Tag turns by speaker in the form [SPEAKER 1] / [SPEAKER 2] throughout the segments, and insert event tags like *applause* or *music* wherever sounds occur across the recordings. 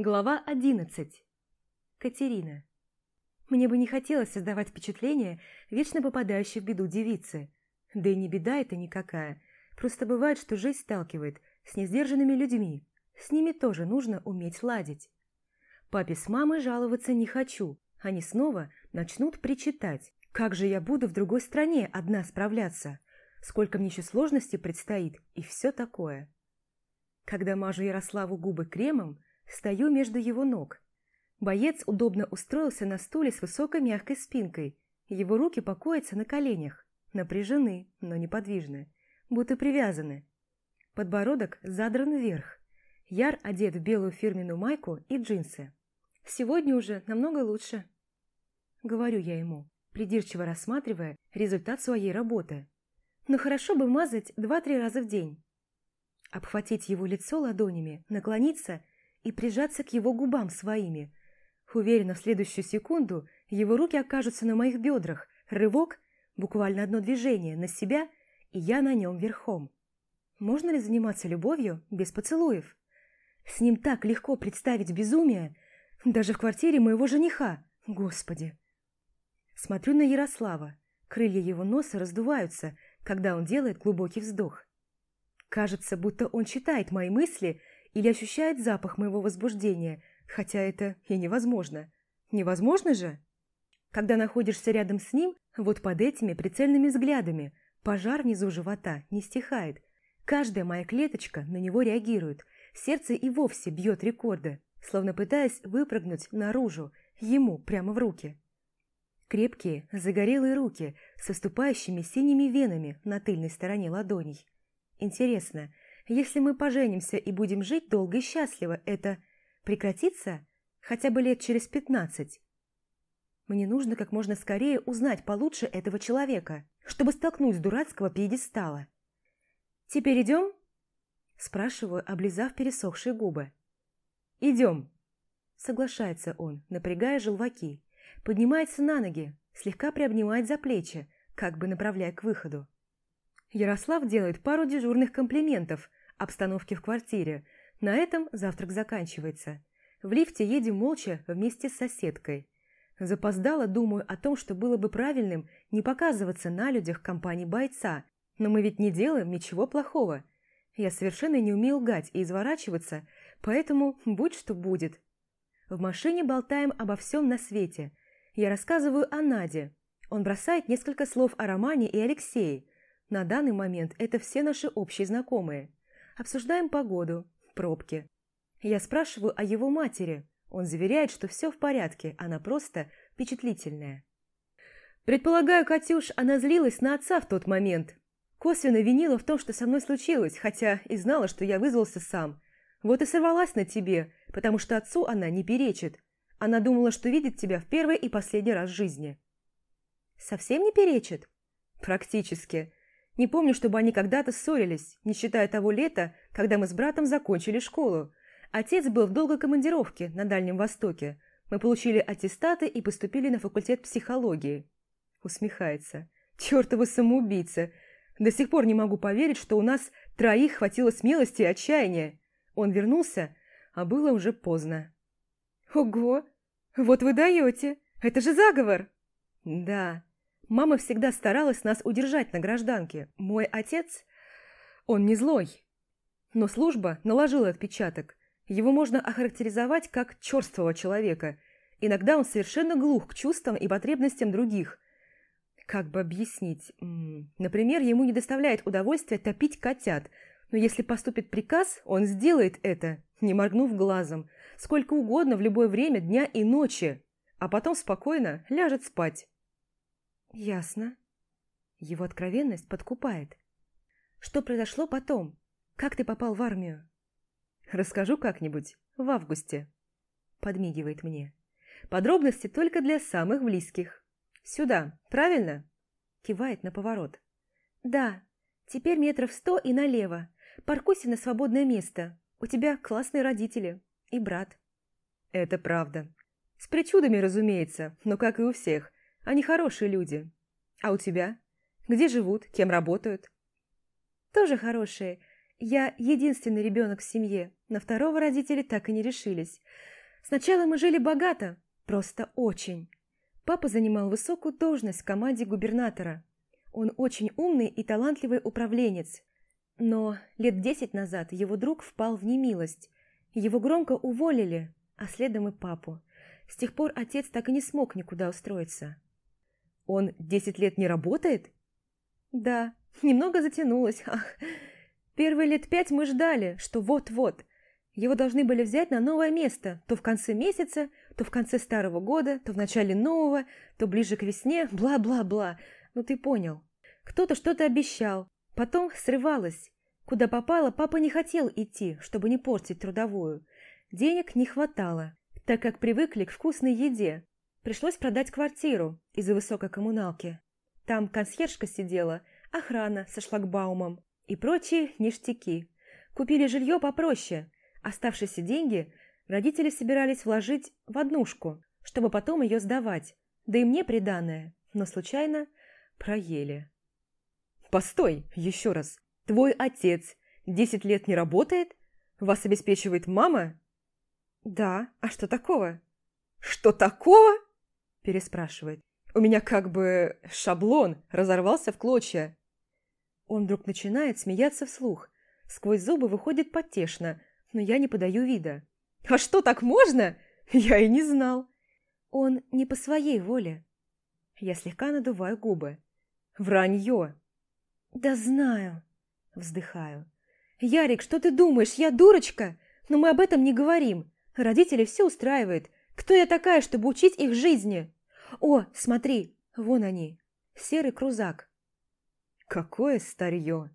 [SPEAKER 1] Глава 11. Катерина. Мне бы не хотелось создавать впечатление вечно попадающей в беду девицы. Да и не беда это никакая. Просто бывает, что жизнь сталкивает с несдержанными людьми. С ними тоже нужно уметь ладить. Папе с мамой жаловаться не хочу. Они снова начнут причитать. Как же я буду в другой стране одна справляться? Сколько мне еще сложностей предстоит и все такое. Когда мажу Ярославу губы кремом, Стою между его ног. Боец удобно устроился на стуле с высокой мягкой спинкой. Его руки покоятся на коленях. Напряжены, но неподвижны. Будто привязаны. Подбородок задран вверх. Яр одет в белую фирменную майку и джинсы. Сегодня уже намного лучше. Говорю я ему, придирчиво рассматривая результат своей работы. Но хорошо бы мазать два-три раза в день. Обхватить его лицо ладонями, наклониться и прижаться к его губам своими. Уверена, в следующую секунду его руки окажутся на моих бедрах, рывок, буквально одно движение, на себя, и я на нем верхом. Можно ли заниматься любовью без поцелуев? С ним так легко представить безумие, даже в квартире моего жениха, господи. Смотрю на Ярослава, крылья его носа раздуваются, когда он делает глубокий вздох. Кажется, будто он читает мои мысли или ощущает запах моего возбуждения, хотя это и невозможно. Невозможно же? Когда находишься рядом с ним, вот под этими прицельными взглядами, пожар внизу живота не стихает. Каждая моя клеточка на него реагирует, сердце и вовсе бьет рекорды, словно пытаясь выпрыгнуть наружу, ему прямо в руки. Крепкие, загорелые руки с выступающими синими венами на тыльной стороне ладоней. Интересно, если мы поженимся и будем жить долго и счастливо, это прекратится хотя бы лет через пятнадцать? Мне нужно как можно скорее узнать получше этого человека, чтобы столкнуть с дурацкого пьедестала. «Теперь идем?» Спрашиваю, облизав пересохшие губы. «Идем!» Соглашается он, напрягая желваки. Поднимается на ноги, слегка приобнимает за плечи, как бы направляя к выходу. Ярослав делает пару дежурных комплиментов, обстановки в квартире. На этом завтрак заканчивается. В лифте едем молча вместе с соседкой. Запоздала, думаю о том, что было бы правильным не показываться на людях компании бойца, но мы ведь не делаем ничего плохого. Я совершенно не умею лгать и изворачиваться, поэтому будь что будет. В машине болтаем обо всем на свете. Я рассказываю о Наде. Он бросает несколько слов о Романе и Алексее. На данный момент это все наши общие знакомые. Обсуждаем погоду, пробки. Я спрашиваю о его матери. Он заверяет, что все в порядке, она просто впечатлительная. Предполагаю, Катюш, она злилась на отца в тот момент. Косвенно винила в том, что со мной случилось, хотя и знала, что я вызвался сам. Вот и сорвалась на тебе, потому что отцу она не перечит. Она думала, что видит тебя в первый и последний раз в жизни. Совсем не перечит? Практически. Не помню, чтобы они когда-то ссорились, не считая того лета, когда мы с братом закончили школу. Отец был в долгой командировке на Дальнем Востоке. Мы получили аттестаты и поступили на факультет психологии. Усмехается. Чёртовы самоубийца. До сих пор не могу поверить, что у нас троих хватило смелости и отчаяния. Он вернулся, а было уже поздно. Ого! Вот вы даете! Это же заговор! Да, Мама всегда старалась нас удержать на гражданке. Мой отец, он не злой. Но служба наложила отпечаток. Его можно охарактеризовать как черствого человека. Иногда он совершенно глух к чувствам и потребностям других. Как бы объяснить? Например, ему не доставляет удовольствия топить котят, но если поступит приказ, он сделает это, не моргнув глазом, сколько угодно в любое время дня и ночи, а потом спокойно ляжет спать. Ясно. Его откровенность подкупает. Что произошло потом? Как ты попал в армию? Расскажу как-нибудь, в августе. Подмигивает мне. Подробности только для самых близких. Сюда, правильно? Кивает на поворот. Да, теперь метров сто и налево. Паркуйся на свободное место. У тебя классные родители. И брат. Это правда. С причудами, разумеется, но как и у всех. Они хорошие люди. А у тебя? Где живут? Кем работают? Тоже хорошие. Я единственный ребенок в семье, на второго родители так и не решились. Сначала мы жили богато, просто очень. Папа занимал высокую должность в команде губернатора. Он очень умный и талантливый управленец. Но лет десять назад его друг впал в немилость. Его громко уволили, а следом и папу. С тех пор отец так и не смог никуда устроиться. «Он десять лет не работает?» «Да, немного затянулось, ах. Первые лет пять мы ждали, что вот-вот. Его должны были взять на новое место, то в конце месяца, то в конце старого года, то в начале нового, то ближе к весне, бла-бла-бла. Ну ты понял. Кто-то что-то обещал, потом срывалось. Куда попало, папа не хотел идти, чтобы не портить трудовую. Денег не хватало, так как привыкли к вкусной еде. Пришлось продать квартиру из-за высокой коммуналки. Там консьержка сидела, охрана со шлагбаумом и прочие ништяки. Купили жилье попроще. Оставшиеся деньги родители собирались вложить в однушку, чтобы потом ее сдавать, да и мне приданное, но случайно проели. «Постой, еще раз. Твой отец десять лет не работает? Вас обеспечивает мама?» «Да, а что такого?» «Что такого?» – переспрашивает. «У меня как бы шаблон разорвался в клочья». Он вдруг начинает смеяться вслух. Сквозь зубы выходит потешно, но я не подаю вида. «А что, так можно? *laughs* Я и не знал!» Он не по своей воле. Я слегка надуваю губы. «Вранье!» «Да знаю!» Вздыхаю. «Ярик, что ты думаешь? Я дурочка? Но мы об этом не говорим. Родители все устраивает. Кто я такая, чтобы учить их жизни? О, смотри, вон они. Серый крузак. Какое старье!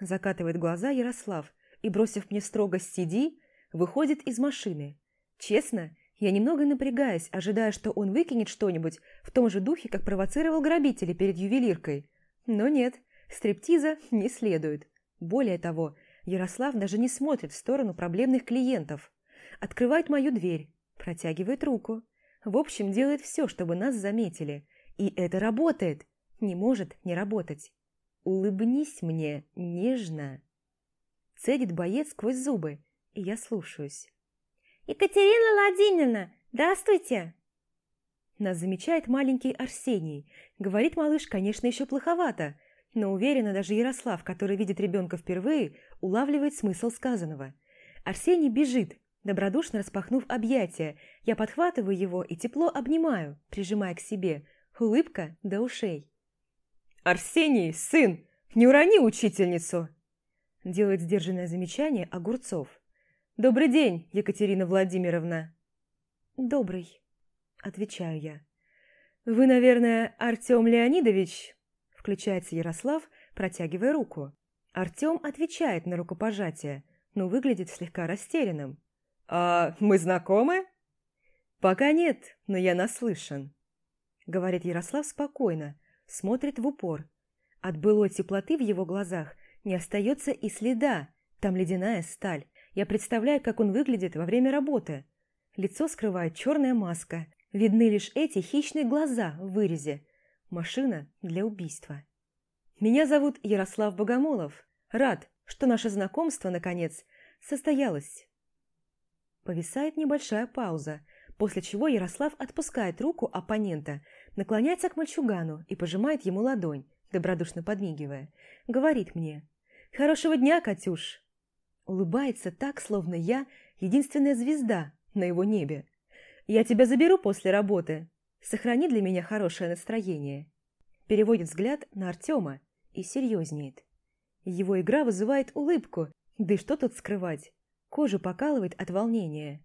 [SPEAKER 1] Закатывает глаза Ярослав и, бросив мне строго «сиди», выходит из машины. Честно, я немного напрягаюсь, ожидая, что он выкинет что-нибудь в том же духе, как провоцировал грабителей перед ювелиркой. Но нет, стриптиза не следует. Более того, Ярослав даже не смотрит в сторону проблемных клиентов открывает мою дверь, протягивает руку. В общем, делает все, чтобы нас заметили. И это работает. Не может не работать. Улыбнись мне нежно. Цедит боец сквозь зубы, и я слушаюсь. «Екатерина Владимировна, здравствуйте!» Нас замечает маленький Арсений. Говорит малыш, конечно, еще плоховато, но уверенно даже Ярослав, который видит ребенка впервые, улавливает смысл сказанного. Арсений бежит, Добродушно распахнув объятия, я подхватываю его и тепло обнимаю, прижимая к себе. Улыбка до ушей. «Арсений, сын, не урони учительницу!» Делает сдержанное замечание Огурцов. «Добрый день, Екатерина Владимировна!» «Добрый», — отвечаю я. «Вы, наверное, Артем Леонидович?» Включается Ярослав, протягивая руку. Артем отвечает на рукопожатие, но выглядит слегка растерянным. «А мы знакомы?» «Пока нет, но я наслышан», — говорит Ярослав спокойно, смотрит в упор. От былой теплоты в его глазах не остается и следа, там ледяная сталь. Я представляю, как он выглядит во время работы. Лицо скрывает черная маска, видны лишь эти хищные глаза в вырезе. Машина для убийства. Меня зовут Ярослав Богомолов. Рад, что наше знакомство, наконец, состоялось. Повисает небольшая пауза, после чего Ярослав отпускает руку оппонента, наклоняется к мальчугану и пожимает ему ладонь, добродушно подмигивая. Говорит мне «Хорошего дня, Катюш!» Улыбается так, словно я единственная звезда на его небе. «Я тебя заберу после работы. Сохрани для меня хорошее настроение». Переводит взгляд на Артема и серьезнеет. Его игра вызывает улыбку, да и что тут скрывать? Кожу покалывает от волнения.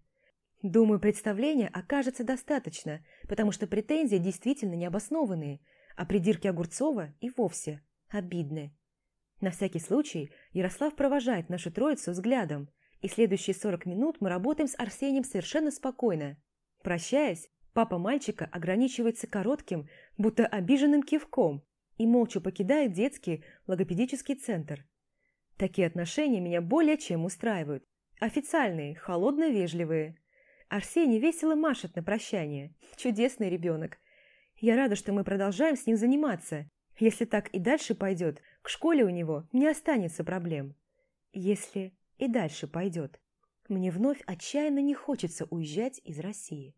[SPEAKER 1] Думаю, представления окажется достаточно, потому что претензии действительно необоснованные, а придирки Огурцова и вовсе обидны. На всякий случай Ярослав провожает нашу троицу взглядом, и следующие 40 минут мы работаем с Арсением совершенно спокойно. Прощаясь, папа мальчика ограничивается коротким, будто обиженным кивком и молча покидает детский логопедический центр. Такие отношения меня более чем устраивают. Официальные, холодно-вежливые. Арсений весело машет на прощание. Чудесный ребенок. Я рада, что мы продолжаем с ним заниматься. Если так и дальше пойдет, к школе у него не останется проблем. Если и дальше пойдет. Мне вновь отчаянно не хочется уезжать из России.